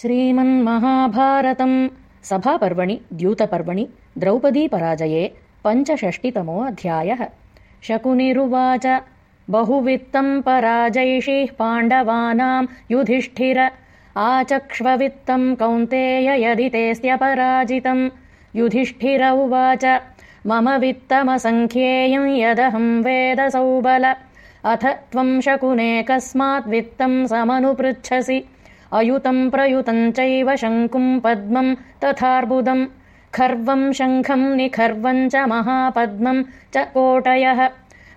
श्रीमन्महाभारतम्। सभापर्वणि द्यूतपर्वणि द्रौपदीपराजये पञ्चषष्टितमोऽध्यायः। शकुनिरुवाच बहुवित्तम् पराजैषीः पाण्डवानाम् युधिष्ठिर आचक्ष्ववित्तम् कौन्तेय यदि तेऽस्त्यपराजितम् युधिष्ठिर उवाच मम वित्तमसङ्ख्येयम् यदहम् वेदसौबल अथ त्वम् शकुने कस्माद्वित्तम् समनुपृच्छसि अयुतम् प्रयुतम् चैव शङ्कुम् पद्मम् तथार्बुदम्। खर्वम् शङ्खम् निखर्वम् च महापद्मम् च कोटयः।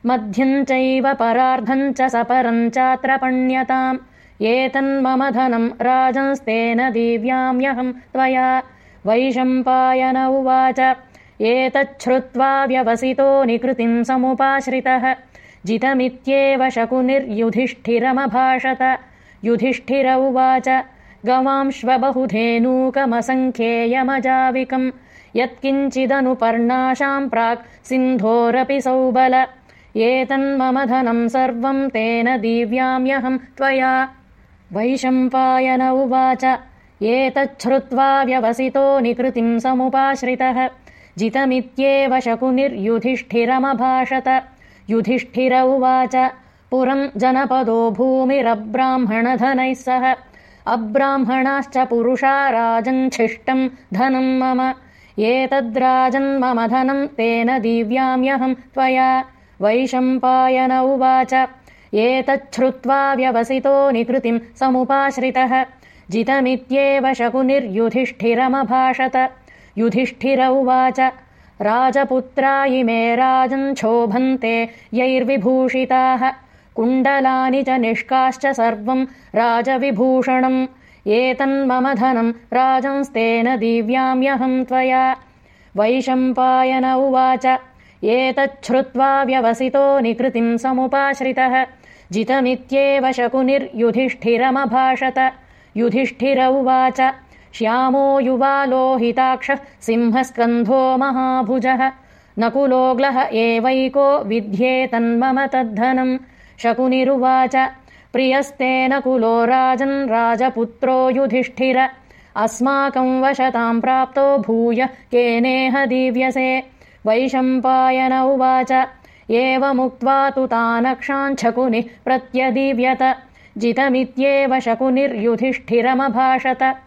मध्यम् चैव परार्धम् च सपरम् चात्र पण्यताम् एतन्मम धनम् राजंस्तेन दीव्याम्यहम् त्वया। वैशम्पायन उवाच एतच्छ्रुत्वा व्यवसितो निकृतिम् समुपाश्रितः। जितमित्येव शकुनिर्युधिष्ठिरमभाषत युधिष्ठिर उवाच गवांश्वबहुधेनूकमसङ्ख्येयमजाविकम् यत्किञ्चिदनुपर्णाशाम् प्राक् सिन्धोरपि सौबल। एतन्मम धनम् सर्वम् तेन दीव्याम्यहम् त्वया। वैशम्पायन उवाच। एतच्छ्रुत्वा व्यवसितो निकृतिम् समुपाश्रितः। जितमित्येव शकुनिर्युधिष्ठिरमभाषत। युधिष्ठिर उवाच पुरम् जनपदो भूमिरब्राह्मणधनैः सह। अब्राह्मणाश्च पुरुषा राजञ्छिष्टम् धनम् मम। एतद्राजन्मम धनम् तेन दीव्याम्यहम् त्वया। वैशम्पायन उवाच। एतच्छ्रुत्वा व्यवसितो निकृतिम् समुपाश्रितः। जितमित्येव शकुनिर्युधिष्ठिरमभाषत। युधिष्ठिर उवाच। राजपुत्रा इमे राजञ्छोभन्ते यैर्विभूषिताः कुण्डलानि च निष्काश्च सर्वम् राजविभूषणम्। एतन्मम धनम् राजंस्तेन दीव्याम्यहम् त्वया। वैशम्पायन उवाच एतच्छ्रुत्वा व्यवसितो निकृतिम् समुपाश्रितः। जितमित्येव शकुनिर्युधिष्ठिरमभाषत। युधिष्ठिर उवाच श्यामो युवा लोहिताक्षः सिंहस्कन्धो महाभुजः। नकुलोग्लः एवैको विद्येतन्मम तद्धनम् शकुनिरुवाच प्रियस्तेन कुलो राजन् राजपुत्रो युधिष्ठिर। अस्माकम् वशताम् प्राप्तो भूय केनेह दीव्यसे। वैशम्पायन उवाच। एवमुक्त्वा तु तानक्षाञ्छकुनिः प्रत्यदीव्यत। जितमित्येव शकुनिर्युधिष्ठिरमभाषत